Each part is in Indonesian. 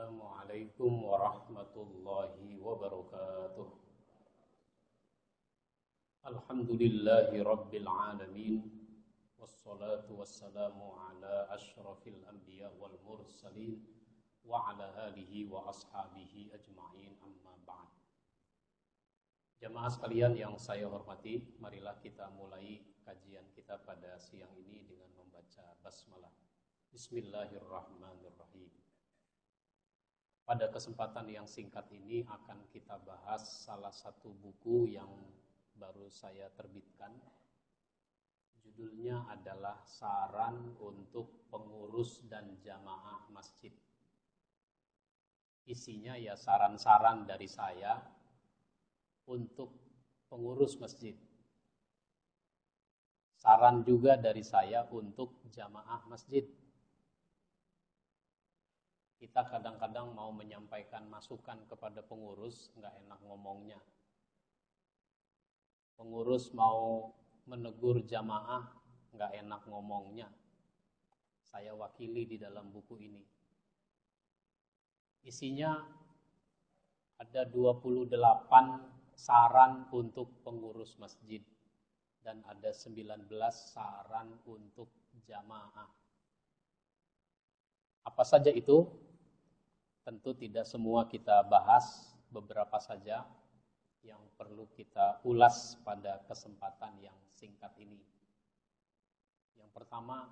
السلام عليكم ورحمة الله وبركاته الحمد لله رب العالمين والصلاة والسلام على أشرف الأنبياء والمرسلين وعلى آله وأصحابه أجمعين أما بعد Jamaah sekalian yang saya hormati, marilah kita mulai kajian kita pada siang ini dengan membaca basmalah. Bismillahirrahmanirrahim. Pada kesempatan yang singkat ini akan kita bahas salah satu buku yang baru saya terbitkan. Judulnya adalah Saran untuk Pengurus dan Jamaah Masjid. Isinya ya saran-saran dari saya untuk pengurus masjid. Saran juga dari saya untuk jamaah masjid kita kadang-kadang mau menyampaikan masukan kepada pengurus, nggak enak ngomongnya. Pengurus mau menegur jamaah, nggak enak ngomongnya. Saya wakili di dalam buku ini. Isinya ada 28 saran untuk pengurus masjid dan ada 19 saran untuk jamaah. Apa saja itu? Tentu tidak semua kita bahas, beberapa saja yang perlu kita ulas pada kesempatan yang singkat ini. Yang pertama,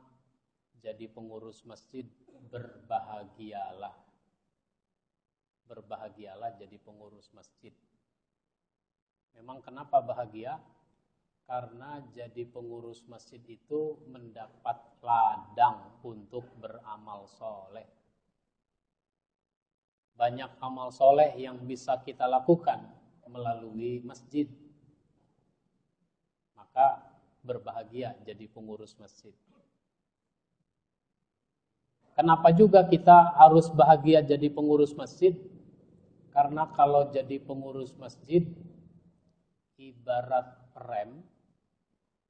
jadi pengurus masjid berbahagialah. Berbahagialah jadi pengurus masjid. Memang kenapa bahagia? Karena jadi pengurus masjid itu mendapat ladang untuk beramal soleh banyak amal soleh yang bisa kita lakukan melalui masjid. Maka berbahagia jadi pengurus masjid. Kenapa juga kita harus bahagia jadi pengurus masjid? Karena kalau jadi pengurus masjid, ibarat rem,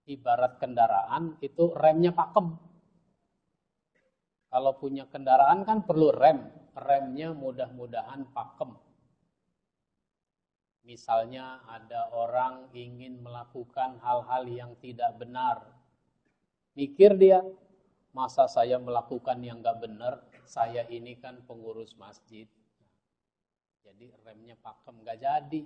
ibarat kendaraan, itu remnya pakem. Kalau punya kendaraan kan perlu rem, remnya mudah-mudahan pakem. Misalnya ada orang ingin melakukan hal-hal yang tidak benar. Mikir dia, masa saya melakukan yang gak benar, saya ini kan pengurus masjid. Jadi remnya pakem, gak jadi.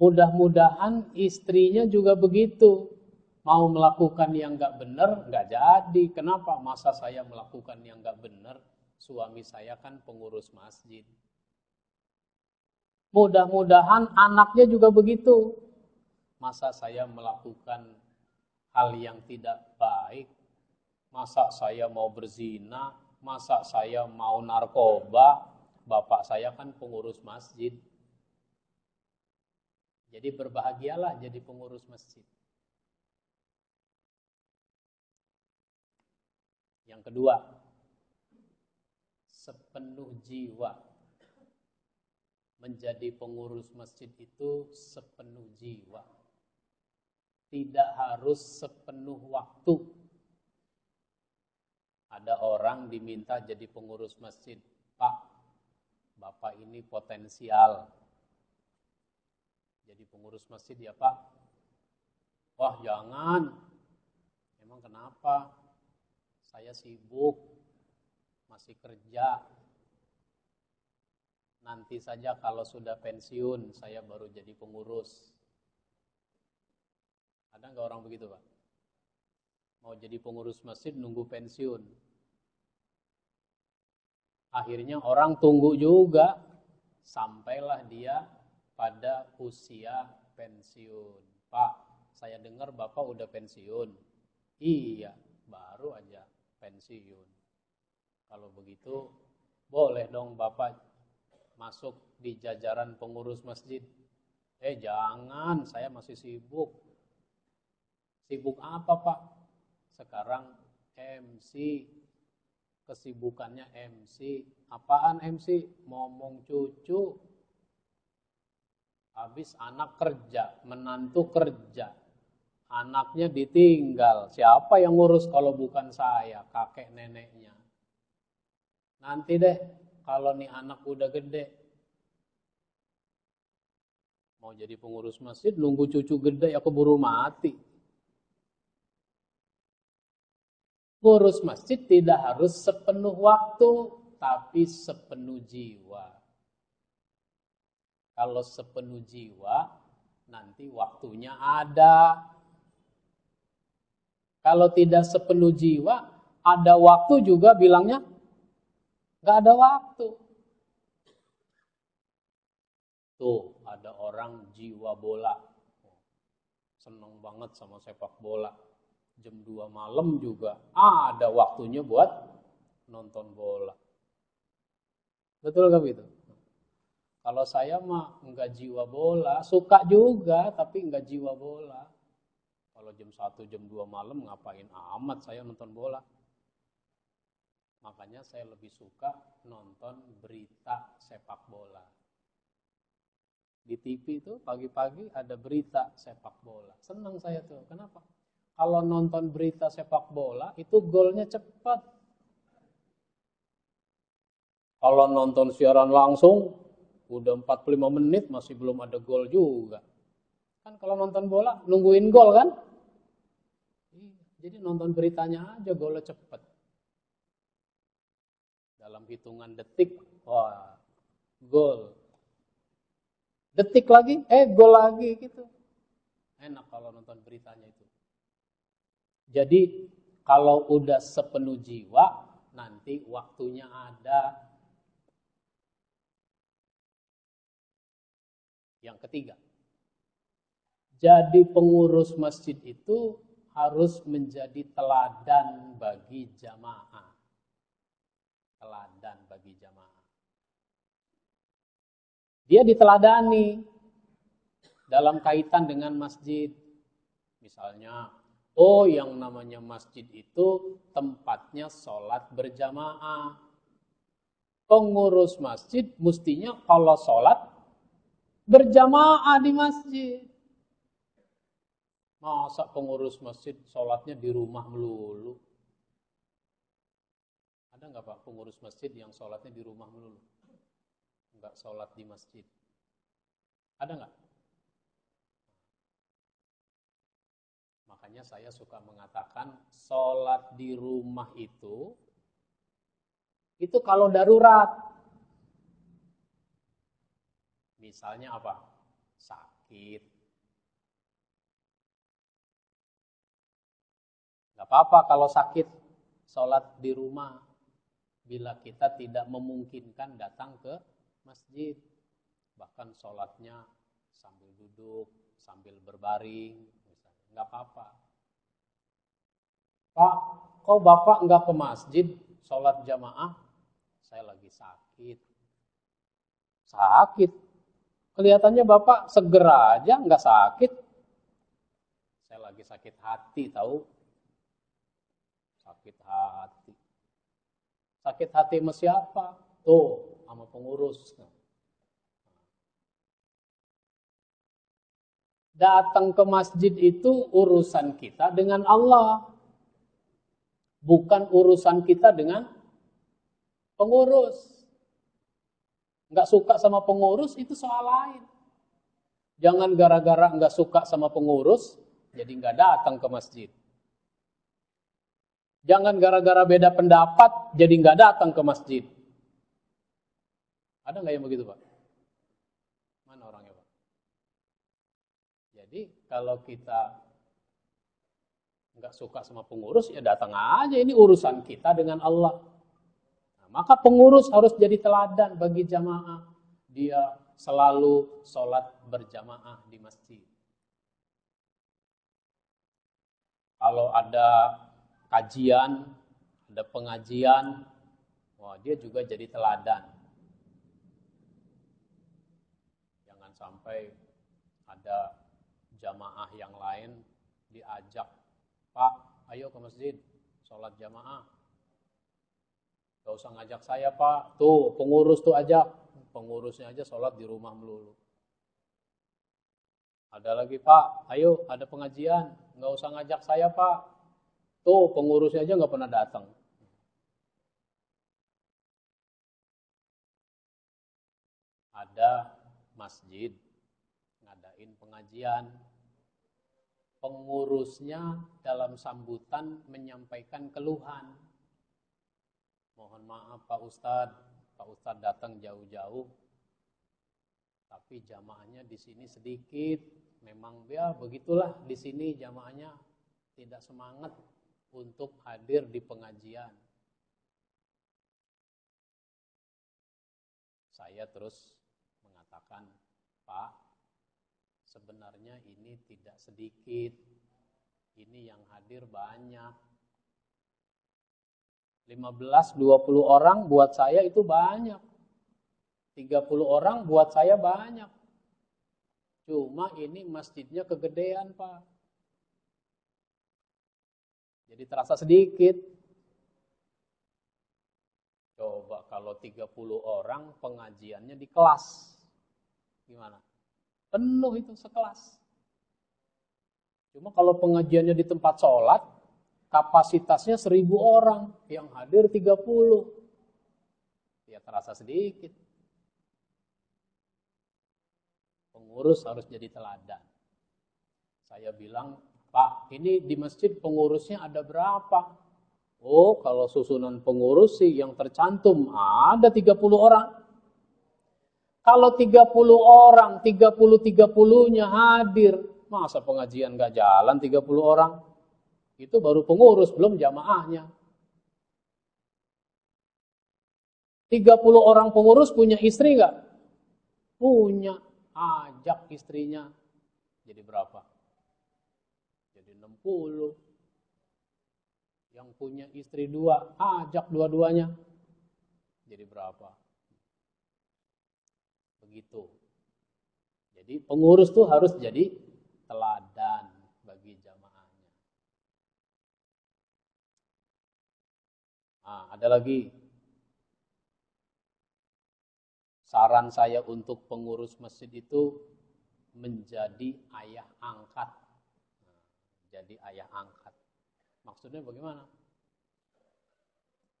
Mudah-mudahan istrinya juga begitu mau melakukan yang nggak benar nggak jadi. Kenapa? Masa saya melakukan yang nggak benar? Suami saya kan pengurus masjid. Mudah-mudahan anaknya juga begitu. Masa saya melakukan hal yang tidak baik? Masa saya mau berzina? Masa saya mau narkoba? Bapak saya kan pengurus masjid. Jadi berbahagialah jadi pengurus masjid. Yang kedua, sepenuh jiwa. Menjadi pengurus masjid itu sepenuh jiwa. Tidak harus sepenuh waktu. Ada orang diminta jadi pengurus masjid. Pak, Bapak ini potensial. Jadi pengurus masjid ya Pak. Wah jangan. Emang kenapa? Saya sibuk, masih kerja. Nanti saja kalau sudah pensiun, saya baru jadi pengurus. Ada nggak orang begitu, Pak? Mau jadi pengurus masjid nunggu pensiun. Akhirnya orang tunggu juga, sampailah dia pada usia pensiun. Pak, saya dengar Bapak udah pensiun. Iya, baru aja pensiun. Kalau begitu, boleh dong Bapak masuk di jajaran pengurus masjid. Eh jangan, saya masih sibuk. Sibuk apa Pak? Sekarang MC, kesibukannya MC. Apaan MC? Ngomong cucu. Habis anak kerja, menantu kerja, Anaknya ditinggal. Siapa yang ngurus kalau bukan saya, kakek neneknya? Nanti deh, kalau nih anak udah gede, mau jadi pengurus masjid, nunggu cucu gede, ya keburu mati. Ngurus masjid tidak harus sepenuh waktu, tapi sepenuh jiwa. Kalau sepenuh jiwa, nanti waktunya ada. Kalau tidak sepenuh jiwa, ada waktu juga bilangnya nggak ada waktu. Tuh, ada orang jiwa bola. Seneng banget sama sepak bola jam 2 malam juga ada waktunya buat nonton bola. Betul gak itu? Kalau saya mah enggak jiwa bola, suka juga tapi enggak jiwa bola. Kalau jam 1, jam 2 malam ngapain amat saya nonton bola. Makanya saya lebih suka nonton berita sepak bola. Di TV itu pagi-pagi ada berita sepak bola. Senang saya tuh. Kenapa? kalau nonton berita sepak bola itu golnya cepat. Kalau nonton siaran langsung udah 45 menit masih belum ada gol juga. Kan kalau nonton bola nungguin gol kan? Jadi nonton beritanya aja golnya cepat. Dalam hitungan detik, wah, gol. Detik lagi, eh gol lagi gitu. Enak kalau nonton beritanya itu. Jadi kalau udah sepenuh jiwa, nanti waktunya ada. Yang ketiga, jadi pengurus masjid itu harus menjadi teladan bagi jamaah. Teladan bagi jamaah. Dia diteladani dalam kaitan dengan masjid. Misalnya Oh yang namanya masjid itu tempatnya sholat berjamaah. Pengurus masjid mestinya kalau sholat berjamaah di masjid. Masa pengurus masjid sholatnya di rumah melulu? Ada nggak Pak pengurus masjid yang sholatnya di rumah melulu? Nggak sholat di masjid. Ada nggak? Makanya saya suka mengatakan sholat di rumah itu, itu kalau darurat. Misalnya apa? Sakit. Apa-apa kalau sakit sholat di rumah. Bila kita tidak memungkinkan datang ke masjid. Bahkan sholatnya sambil duduk, sambil berbaring, nggak apa-apa. Pak, kok bapak nggak ke masjid sholat jamaah? Saya lagi sakit. Sakit. Kelihatannya bapak segera aja nggak sakit. Saya lagi sakit hati tahu. Sakit hati. Sakit hati sama siapa? Tuh, sama pengurus. datang ke masjid itu urusan kita dengan Allah. Bukan urusan kita dengan pengurus. Nggak suka sama pengurus itu soal lain. Jangan gara-gara nggak suka sama pengurus, jadi nggak datang ke masjid. Jangan gara-gara beda pendapat, jadi nggak datang ke masjid. Ada nggak yang begitu, Pak? Jadi kalau kita nggak suka sama pengurus, ya datang aja. Ini urusan kita dengan Allah. Nah, maka pengurus harus jadi teladan bagi jamaah. Dia selalu sholat berjamaah di masjid. Kalau ada kajian, ada pengajian, wah dia juga jadi teladan. Jangan sampai ada jamaah yang lain diajak, Pak, ayo ke masjid, sholat jamaah. Gak usah ngajak saya, Pak. Tuh, pengurus tuh ajak. Pengurusnya aja sholat di rumah melulu. Ada lagi, Pak, ayo ada pengajian. Gak usah ngajak saya, Pak. Tuh pengurusnya aja nggak pernah datang. Ada masjid ngadain pengajian. Pengurusnya dalam sambutan menyampaikan keluhan. Mohon maaf Pak Ustadz, Pak Ustadz datang jauh-jauh. Tapi jamaahnya di sini sedikit. Memang ya begitulah di sini jamaahnya tidak semangat untuk hadir di pengajian. Saya terus mengatakan, Pak, sebenarnya ini tidak sedikit. Ini yang hadir banyak. 15-20 orang buat saya itu banyak. 30 orang buat saya banyak. Cuma ini masjidnya kegedean, Pak. Jadi terasa sedikit. Coba kalau 30 orang pengajiannya di kelas. Gimana? Penuh itu sekelas. Cuma kalau pengajiannya di tempat sholat, kapasitasnya 1000 orang, yang hadir 30. Ya terasa sedikit. Pengurus harus jadi teladan. Saya bilang Pak, ini di masjid pengurusnya ada berapa? Oh, kalau susunan pengurus sih yang tercantum ada 30 orang. Kalau 30 orang, 30-30-nya hadir, masa pengajian gak jalan 30 orang? Itu baru pengurus, belum jamaahnya. 30 orang pengurus punya istri nggak? Punya. Ajak istrinya. Jadi berapa? 60. Yang punya istri dua, ajak dua-duanya. Jadi berapa? Begitu. Jadi pengurus tuh harus jadi teladan bagi jamaahnya. Nah, ada lagi saran saya untuk pengurus masjid itu menjadi ayah angkat jadi ayah angkat. Maksudnya bagaimana?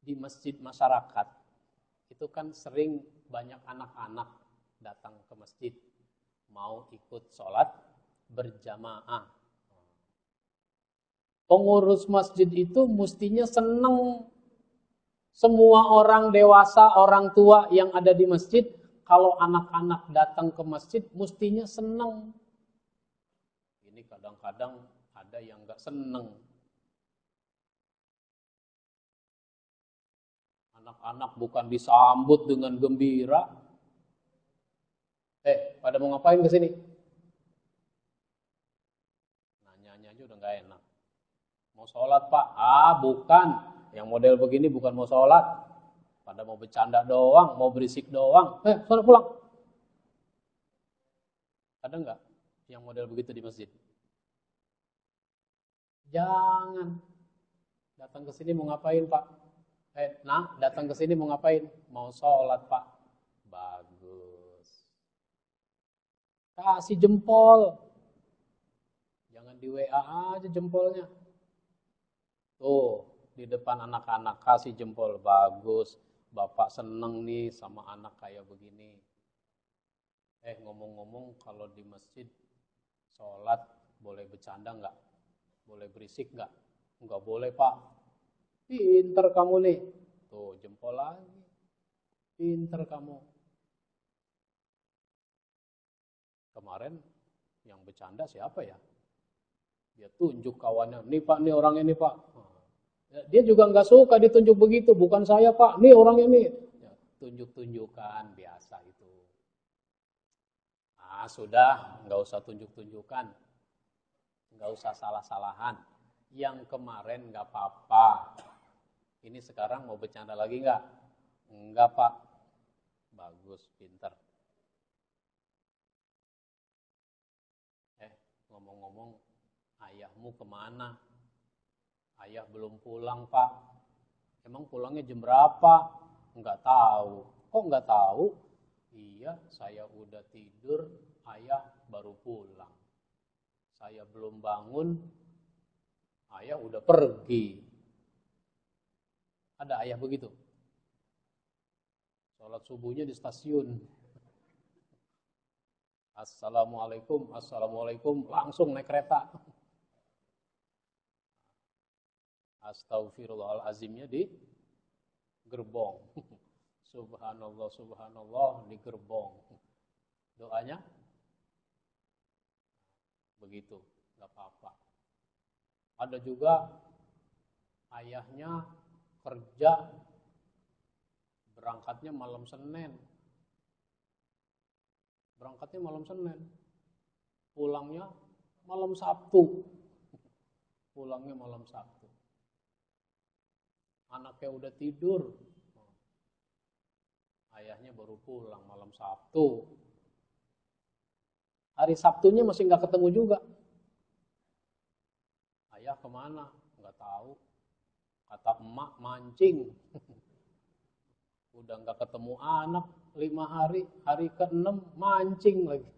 Di masjid masyarakat itu kan sering banyak anak-anak datang ke masjid mau ikut sholat berjamaah. Pengurus masjid itu mestinya senang semua orang dewasa, orang tua yang ada di masjid, kalau anak-anak datang ke masjid, mestinya senang. Ini kadang-kadang ada yang nggak seneng. Anak-anak bukan disambut dengan gembira. Eh, pada mau ngapain ke sini? Nanyanya aja udah nggak enak. Mau sholat pak? Ah, bukan. Yang model begini bukan mau sholat. Pada mau bercanda doang, mau berisik doang. Eh, sholat pulang. Ada nggak yang model begitu di masjid? Jangan. Datang ke sini mau ngapain, Pak? Eh, nah, datang ke sini mau ngapain? Mau sholat, Pak. Bagus. Kasih jempol. Jangan di WA aja jempolnya. Tuh, di depan anak-anak kasih jempol. Bagus. Bapak seneng nih sama anak kayak begini. Eh, ngomong-ngomong kalau di masjid sholat boleh bercanda nggak? Boleh berisik nggak? Nggak boleh pak. Pinter kamu nih. Tuh jempol lagi. Pinter kamu. Kemarin yang bercanda siapa ya? Dia tunjuk kawannya. Nih pak, nih orang ini pak. Ya, dia juga nggak suka ditunjuk begitu. Bukan saya pak. Nih orangnya nih. Ya, tunjuk-tunjukkan biasa itu. Ah sudah, nggak usah tunjuk-tunjukkan nggak usah salah-salahan. Yang kemarin nggak apa-apa. Ini sekarang mau bercanda lagi nggak? Enggak pak. Bagus, pinter. Eh, ngomong-ngomong, ayahmu ke mana? Ayah belum pulang pak. Emang pulangnya jam berapa? Enggak tahu. Kok enggak tahu? Iya, saya udah tidur, ayah baru pulang. Saya belum bangun, ayah udah pergi. Ada ayah begitu. Sholat subuhnya di stasiun. Assalamualaikum, Assalamualaikum, langsung naik kereta. Astagfirullahalazimnya di gerbong. Subhanallah, subhanallah di gerbong. Doanya begitu, nggak apa-apa. Ada juga ayahnya kerja berangkatnya malam Senin, Berangkatnya malam Senin. Pulangnya malam Sabtu. Pulangnya malam Sabtu. Anaknya udah tidur. Ayahnya baru pulang malam Sabtu. Hari Sabtunya masih nggak ketemu juga. Ayah ke mana? Nggak tahu. Kata emak mancing. Udah nggak ketemu anak, lima hari, hari ke-6 mancing lagi.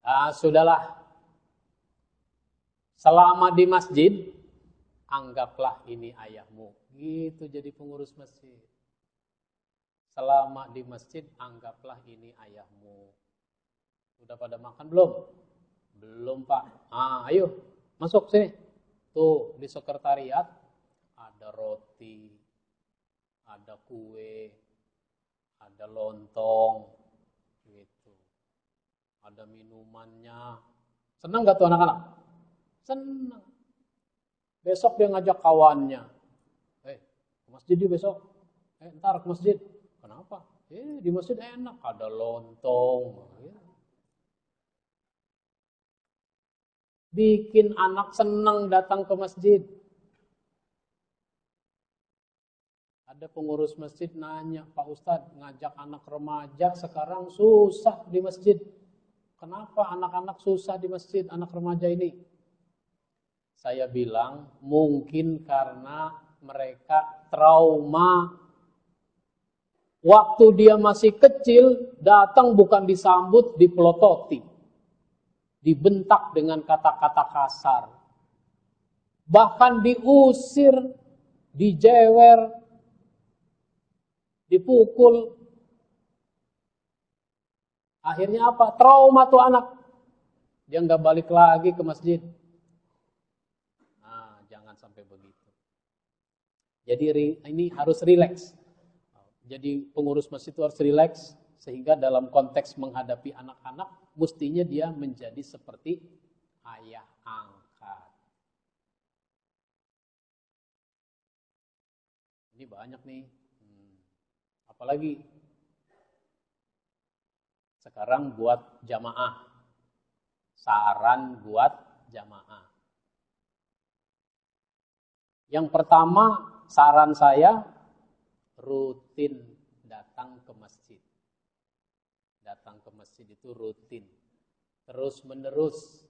Ah, sudahlah. Selama di masjid, anggaplah ini ayahmu. Gitu jadi pengurus masjid. Selama di masjid, anggaplah ini ayahmu. Sudah pada makan belum? Belum, Pak. Ah, ayo, masuk sini. Tuh, di sekretariat ada roti, ada kue, ada lontong, gitu. Ada minumannya. Senang gak tuh anak-anak? Senang. Besok dia ngajak kawannya. Eh, ke masjid dia besok. Eh, ntar ke masjid. Kenapa? Eh, di masjid enak. Ada lontong. Bikin anak senang datang ke masjid. Ada pengurus masjid nanya, Pak Ustadz ngajak anak remaja sekarang susah di masjid. Kenapa anak-anak susah di masjid, anak remaja ini? Saya bilang mungkin karena mereka trauma. Waktu dia masih kecil, datang bukan disambut, dipelototi. Dibentak dengan kata-kata kasar. Bahkan diusir, dijewer, dipukul. Akhirnya apa? Trauma tuh anak. Dia nggak balik lagi ke masjid. Nah, jangan sampai begitu. Jadi ini harus rileks. Jadi pengurus masjid itu harus rileks sehingga dalam konteks menghadapi anak-anak mestinya dia menjadi seperti ayah angkat. Ini banyak nih Apalagi sekarang buat jamaah. Saran buat jamaah. Yang pertama, saran saya rutin datang ke masjid. Datang ke masjid itu rutin. Terus menerus.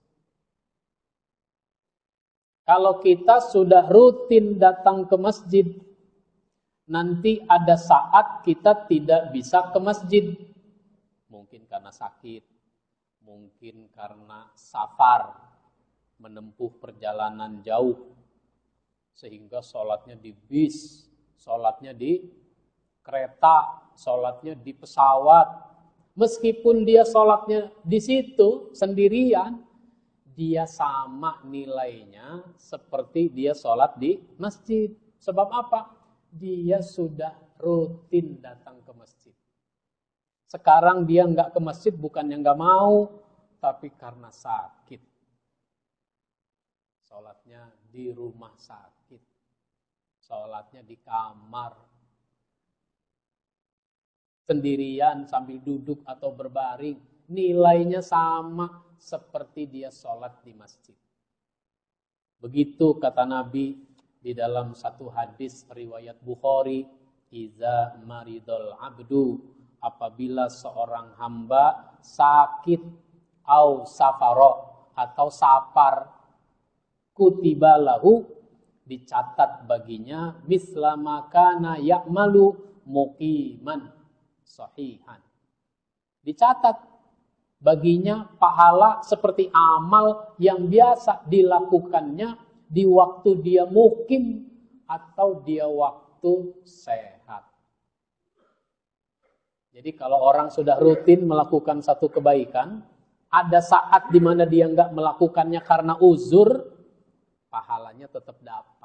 Kalau kita sudah rutin datang ke masjid, nanti ada saat kita tidak bisa ke masjid. Mungkin karena sakit, mungkin karena safar, menempuh perjalanan jauh, sehingga sholatnya di bis, sholatnya di kereta, sholatnya di pesawat. Meskipun dia sholatnya di situ sendirian, dia sama nilainya seperti dia sholat di masjid. Sebab apa? dia sudah rutin datang ke masjid. Sekarang dia nggak ke masjid bukan yang nggak mau, tapi karena sakit. Sholatnya di rumah sakit. Sholatnya di kamar. Sendirian sambil duduk atau berbaring. Nilainya sama seperti dia sholat di masjid. Begitu kata Nabi di dalam satu hadis riwayat Bukhari, "Iza maridul abdu" apabila seorang hamba sakit au safaro atau safar kutibalahu dicatat baginya misla makana ya'malu muqiman sahihan. Dicatat baginya pahala seperti amal yang biasa dilakukannya di waktu dia mukim atau dia waktu sehat. Jadi kalau orang sudah rutin melakukan satu kebaikan, ada saat di mana dia nggak melakukannya karena uzur, pahalanya tetap dapat.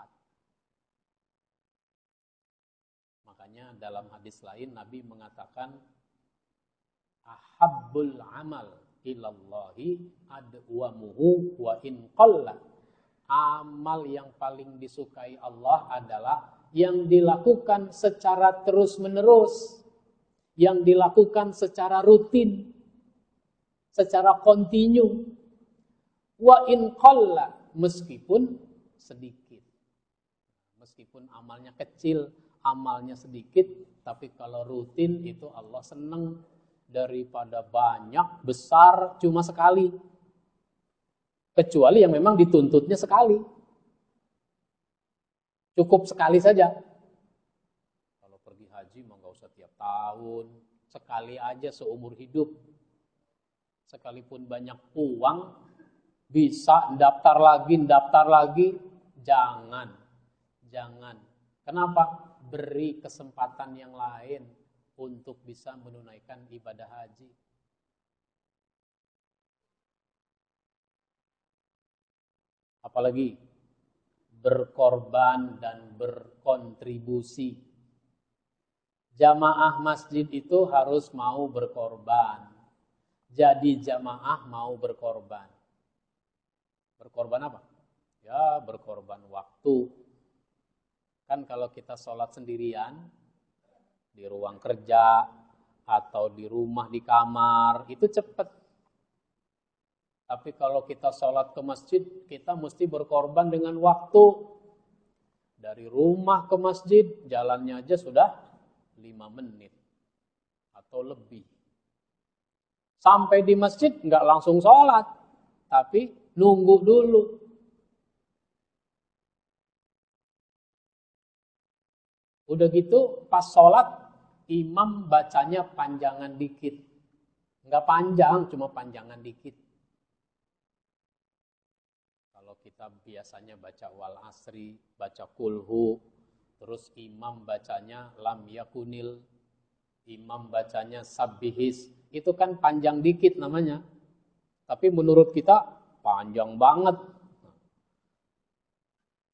Dalam hadis lain Nabi mengatakan ahabbul amal ilallahi adwamuhu wa in qalla. Amal yang paling disukai Allah adalah yang dilakukan secara terus-menerus, yang dilakukan secara rutin, secara kontinu. Wa in qalla, meskipun sedikit. Meskipun amalnya kecil, amalnya sedikit, tapi kalau rutin itu Allah senang daripada banyak, besar, cuma sekali. Kecuali yang memang dituntutnya sekali. Cukup sekali saja. Kalau pergi haji mah nggak usah tiap tahun, sekali aja seumur hidup. Sekalipun banyak uang, bisa daftar lagi, daftar lagi, jangan. Jangan. Kenapa? Beri kesempatan yang lain untuk bisa menunaikan ibadah haji. Apalagi berkorban dan berkontribusi. Jamaah masjid itu harus mau berkorban. Jadi jamaah mau berkorban. Berkorban apa? Ya berkorban waktu. Kan kalau kita sholat sendirian, di ruang kerja atau di rumah di kamar itu cepat. Tapi kalau kita sholat ke masjid, kita mesti berkorban dengan waktu. Dari rumah ke masjid, jalannya aja sudah lima menit atau lebih. Sampai di masjid nggak langsung sholat, tapi nunggu dulu. Udah gitu pas sholat imam bacanya panjangan dikit. Enggak panjang, cuma panjangan dikit. Kalau kita biasanya baca wal asri, baca kulhu, terus imam bacanya lam yakunil, imam bacanya sabbihis, itu kan panjang dikit namanya. Tapi menurut kita panjang banget.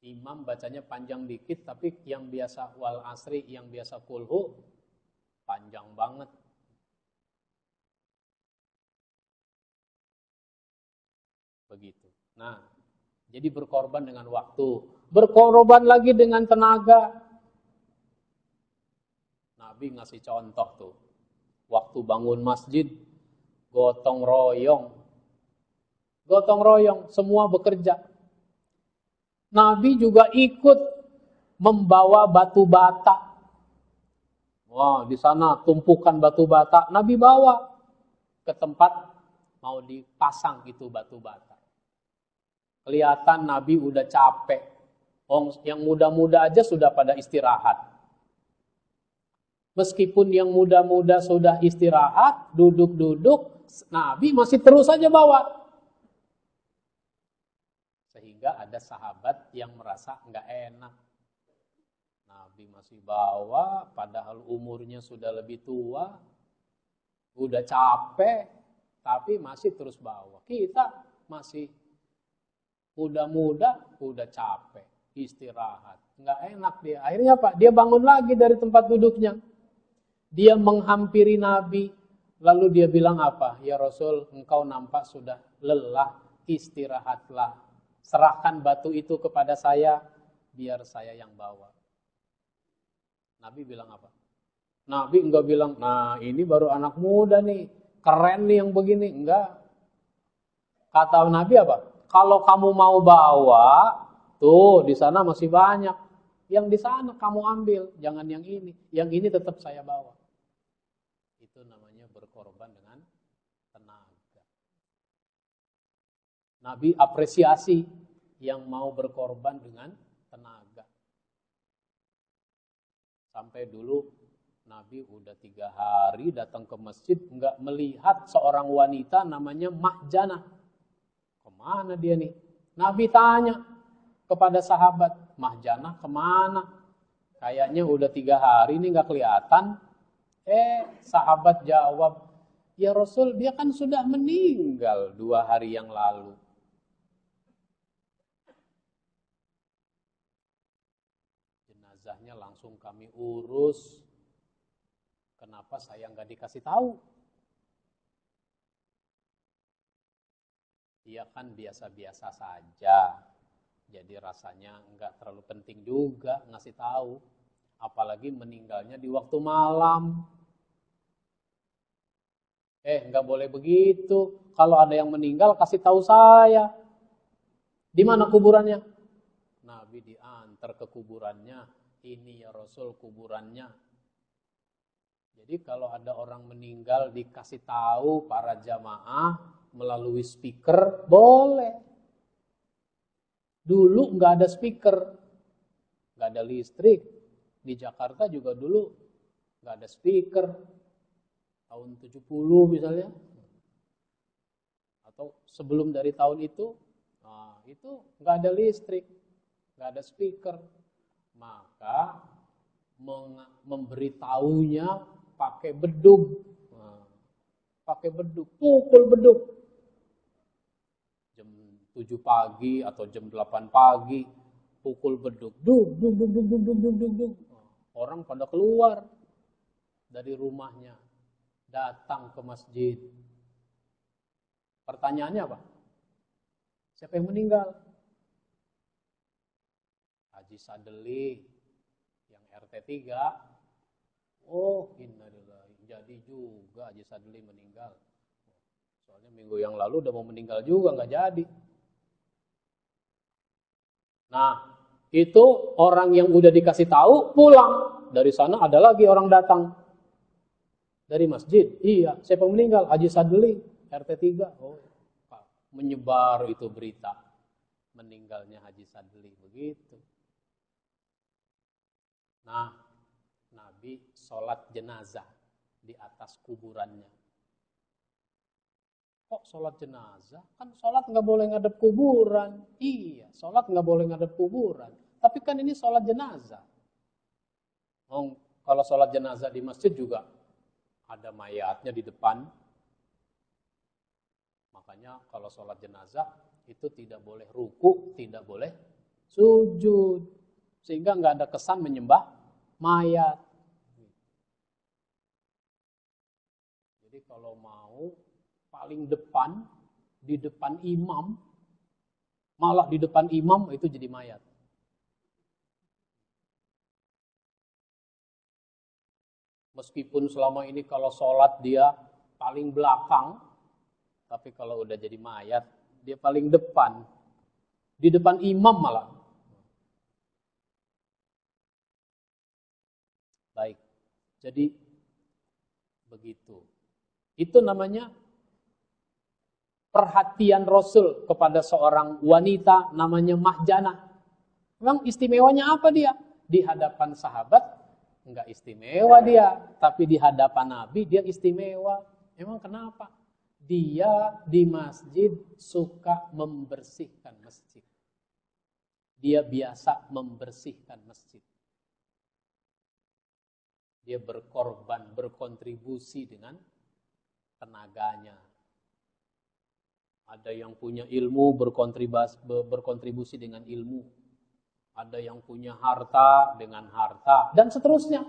Imam bacanya panjang dikit, tapi yang biasa wal asri, yang biasa kulhu, panjang banget. Begitu. Nah, jadi berkorban dengan waktu, berkorban lagi dengan tenaga. Nabi ngasih contoh tuh. Waktu bangun masjid, gotong royong. Gotong royong, semua bekerja. Nabi juga ikut membawa batu bata Wah, di sana tumpukan batu bata, Nabi bawa ke tempat mau dipasang itu batu bata. Kelihatan Nabi udah capek. Yang muda-muda aja sudah pada istirahat. Meskipun yang muda-muda sudah istirahat, duduk-duduk, Nabi masih terus saja bawa. Sehingga ada sahabat yang merasa nggak enak. Nabi masih bawa, padahal umurnya sudah lebih tua, udah capek, tapi masih terus bawa. Kita masih muda-muda, udah capek, istirahat. Nggak enak dia. Akhirnya apa? Dia bangun lagi dari tempat duduknya. Dia menghampiri Nabi, lalu dia bilang apa? Ya Rasul, engkau nampak sudah lelah, istirahatlah. Serahkan batu itu kepada saya, biar saya yang bawa. Nabi bilang apa? Nabi enggak bilang, nah ini baru anak muda nih, keren nih yang begini. Enggak. Kata Nabi apa? Kalau kamu mau bawa, tuh di sana masih banyak. Yang di sana kamu ambil, jangan yang ini. Yang ini tetap saya bawa. Itu namanya berkorban dengan tenaga. Nabi apresiasi yang mau berkorban dengan tenaga. Sampai dulu Nabi udah tiga hari datang ke masjid nggak melihat seorang wanita namanya Mahjana. Ke mana dia nih? Nabi tanya kepada sahabat, Mahjana ke mana? Kayaknya udah tiga hari ini nggak kelihatan. Eh, sahabat jawab, ya Rasul dia kan sudah meninggal dua hari yang lalu. Langsung kami urus. Kenapa saya nggak dikasih tahu? Dia kan biasa-biasa saja. Jadi rasanya nggak terlalu penting juga ngasih tahu. Apalagi meninggalnya di waktu malam. Eh, nggak boleh begitu. Kalau ada yang meninggal, kasih tahu saya. Di mana kuburannya? Nabi diantar ke kuburannya. Ini ya Rasul kuburannya. Jadi kalau ada orang meninggal dikasih tahu para jamaah melalui speaker, boleh. Dulu nggak ada speaker, nggak ada listrik, di Jakarta juga dulu nggak ada speaker. Tahun 70 misalnya. Atau sebelum dari tahun itu, nah, itu nggak ada listrik, nggak ada speaker. Maka memberitahunya pakai beduk. Nah, pakai beduk, pukul beduk. Jam 7 pagi atau jam 8 pagi, pukul beduk. Duk, duk, duk, duk, duk, duk, duk, duk. Orang pada keluar dari rumahnya, datang ke masjid. Pertanyaannya apa? Siapa yang meninggal? Haji Sadeli yang RT 3. Oh, innalillahi. Jadi juga Haji Sadeli meninggal. Soalnya minggu yang lalu udah mau meninggal juga, nggak jadi. Nah, itu orang yang udah dikasih tahu pulang. Dari sana ada lagi orang datang. Dari masjid. Iya, siapa meninggal? Haji Sadli, RT 3. Oh, menyebar itu berita. Meninggalnya Haji Sadli. Begitu. Nah, Nabi sholat jenazah di atas kuburannya. Kok sholat jenazah? Kan sholat nggak boleh ngadep kuburan. Iya, sholat nggak boleh ngadep kuburan. Tapi kan ini sholat jenazah. Oh, kalau sholat jenazah di masjid juga ada mayatnya di depan. Makanya kalau sholat jenazah itu tidak boleh ruku, tidak boleh sujud. Sehingga nggak ada kesan menyembah mayat. Jadi kalau mau paling depan, di depan imam, malah di depan imam itu jadi mayat. Meskipun selama ini kalau sholat dia paling belakang, tapi kalau udah jadi mayat, dia paling depan. Di depan imam malah. Jadi begitu. Itu namanya perhatian Rasul kepada seorang wanita namanya Mahjana. Memang istimewanya apa dia? Di hadapan sahabat Enggak istimewa dia, tapi di hadapan Nabi dia istimewa. Emang kenapa? Dia di masjid suka membersihkan masjid. Dia biasa membersihkan masjid. Dia berkorban, berkontribusi dengan tenaganya. Ada yang punya ilmu berkontribusi, berkontribusi dengan ilmu ada yang punya harta dengan harta, dan seterusnya.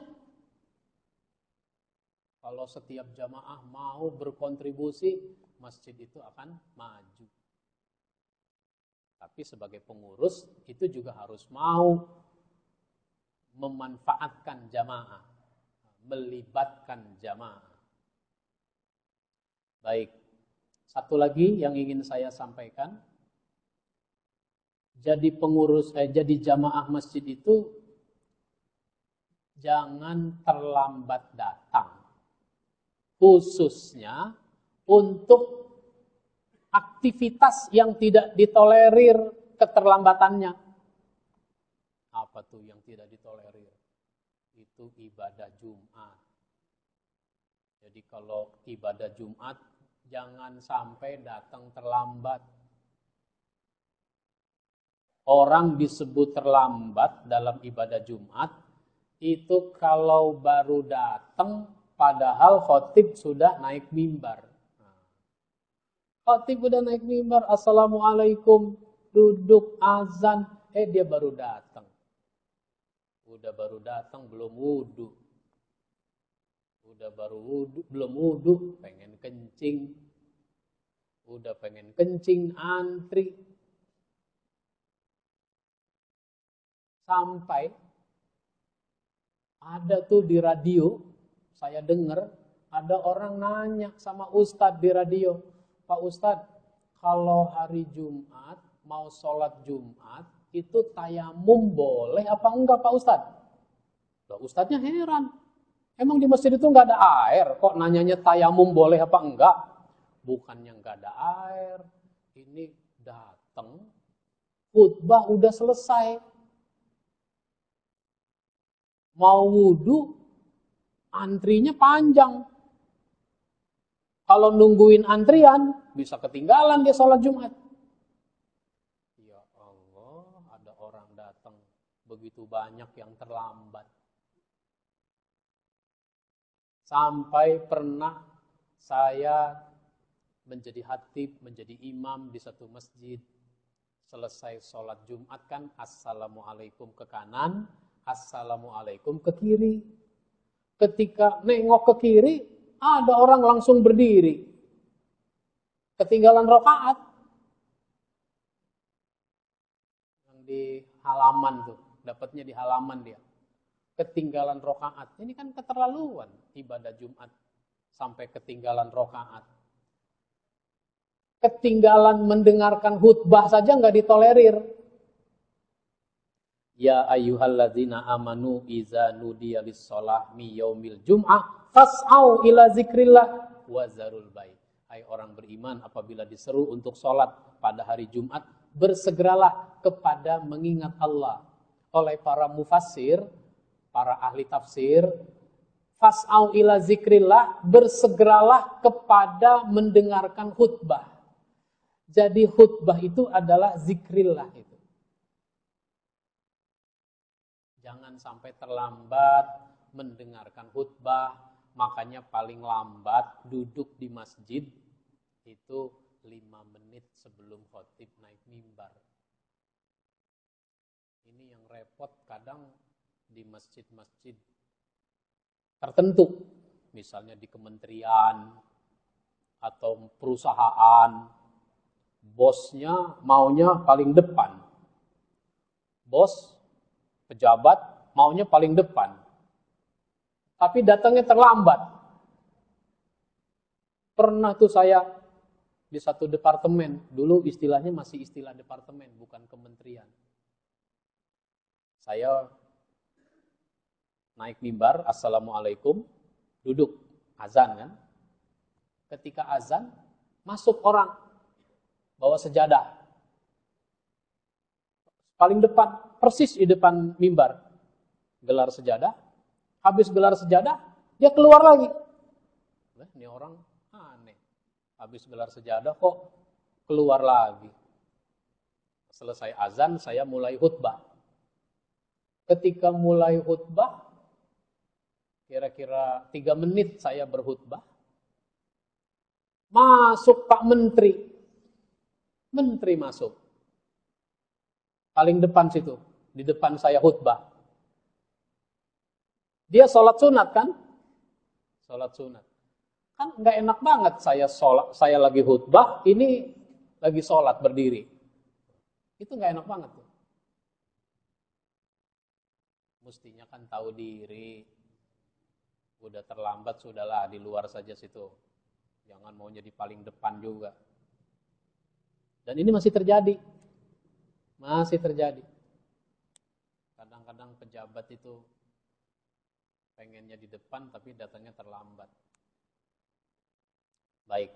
Kalau setiap jamaah mau berkontribusi, masjid itu akan maju. Tapi sebagai pengurus, itu juga harus mau memanfaatkan jamaah, melibatkan jamaah. Baik, satu lagi yang ingin saya sampaikan, jadi pengurus eh, jadi jamaah masjid itu jangan terlambat datang. Khususnya untuk aktivitas yang tidak ditolerir keterlambatannya. Apa tuh yang tidak ditolerir? Itu ibadah Jumat. Jadi kalau ibadah Jumat jangan sampai datang terlambat orang disebut terlambat dalam ibadah Jumat itu kalau baru datang Padahal khotib sudah naik mimbar. Khotib udah naik mimbar, Assalamualaikum, duduk azan, eh dia baru datang. Udah baru datang, belum wudhu. Udah baru wudhu, belum wudhu, pengen kencing. Udah pengen kencing, antri. Sampai ada tuh di radio, saya dengar ada orang nanya sama Ustadz di radio, Pak Ustadz, kalau hari Jumat mau sholat Jumat itu tayamum boleh apa enggak Pak Ustadz? Loh, Ustadznya heran. Emang di masjid itu nggak ada air? Kok nanyanya tayamum boleh apa enggak? Bukannya nggak ada air. Ini datang, khutbah udah selesai. Mau wudhu, antrinya panjang. Kalau nungguin antrian, bisa ketinggalan dia sholat Jumat. Ya Allah, ada orang datang begitu banyak yang terlambat. Sampai pernah saya menjadi hatib, menjadi imam di satu masjid. Selesai sholat Jumat kan, Assalamualaikum ke kanan, Assalamualaikum ke kiri. Ketika nengok ke kiri, ada orang langsung berdiri. Ketinggalan rokaat. Yang di halaman tuh, dapatnya di halaman dia. Ketinggalan rokaat. Ini kan keterlaluan ibadah Jumat sampai ketinggalan rokaat. Ketinggalan mendengarkan khutbah saja nggak ditolerir. Ya ayyuhalladzina amanu iza nudiya lis-shalah mi yaumil jum'ah fas'au ila zikrillah wa zarul bait. Hai orang beriman apabila diseru untuk sholat pada hari Jumat, bersegeralah kepada mengingat Allah. Oleh para mufassir, para ahli tafsir, fas'au ila zikrillah, bersegeralah kepada mendengarkan khutbah. Jadi khutbah itu adalah zikrillah itu. Jangan sampai terlambat mendengarkan khutbah, makanya paling lambat duduk di masjid itu lima menit sebelum khotib naik mimbar. Ini yang repot kadang di masjid-masjid tertentu, misalnya di kementerian atau perusahaan, bosnya maunya paling depan. Bos pejabat maunya paling depan. Tapi datangnya terlambat. Pernah tuh saya di satu departemen, dulu istilahnya masih istilah departemen, bukan kementerian. Saya naik mimbar, Assalamualaikum, duduk, azan kan. Ketika azan, masuk orang, bawa sejadah. Paling depan, persis di depan mimbar. Gelar sejadah, habis gelar sejadah, dia keluar lagi. ini orang aneh. Habis gelar sejadah kok keluar lagi. Selesai azan, saya mulai khutbah. Ketika mulai khutbah, kira-kira tiga menit saya berkhutbah. Masuk Pak Menteri. Menteri masuk. Paling depan situ di depan saya khutbah. Dia sholat sunat kan? Sholat sunat. Kan nggak enak banget saya sholat, saya lagi khutbah, ini lagi sholat berdiri. Itu nggak enak banget Mestinya kan tahu diri. Udah terlambat, sudahlah di luar saja situ. Jangan mau jadi paling depan juga. Dan ini masih terjadi. Masih terjadi kadang-kadang pejabat itu pengennya di depan tapi datangnya terlambat. Baik.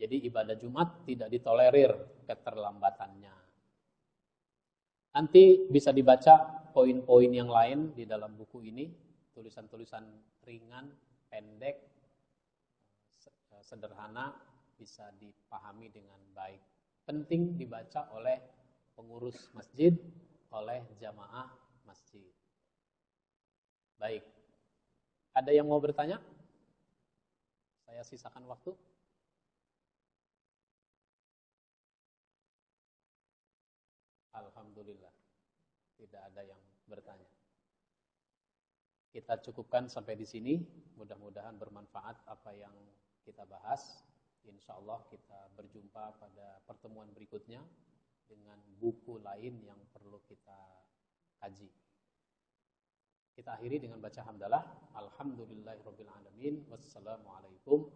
Jadi ibadah Jumat tidak ditolerir keterlambatannya. Nanti bisa dibaca poin-poin yang lain di dalam buku ini, tulisan-tulisan ringan, pendek, sederhana, bisa dipahami dengan baik. Penting dibaca oleh pengurus masjid oleh jamaah masjid. Baik. Ada yang mau bertanya? Saya sisakan waktu. Tidak ada yang bertanya. Kita cukupkan sampai di sini. Mudah-mudahan bermanfaat apa yang kita bahas. Insya Allah kita berjumpa pada pertemuan berikutnya dengan buku lain yang perlu kita kaji. Kita akhiri dengan baca hamdalah. Alhamdulillahirrabbilalamin. Wassalamualaikum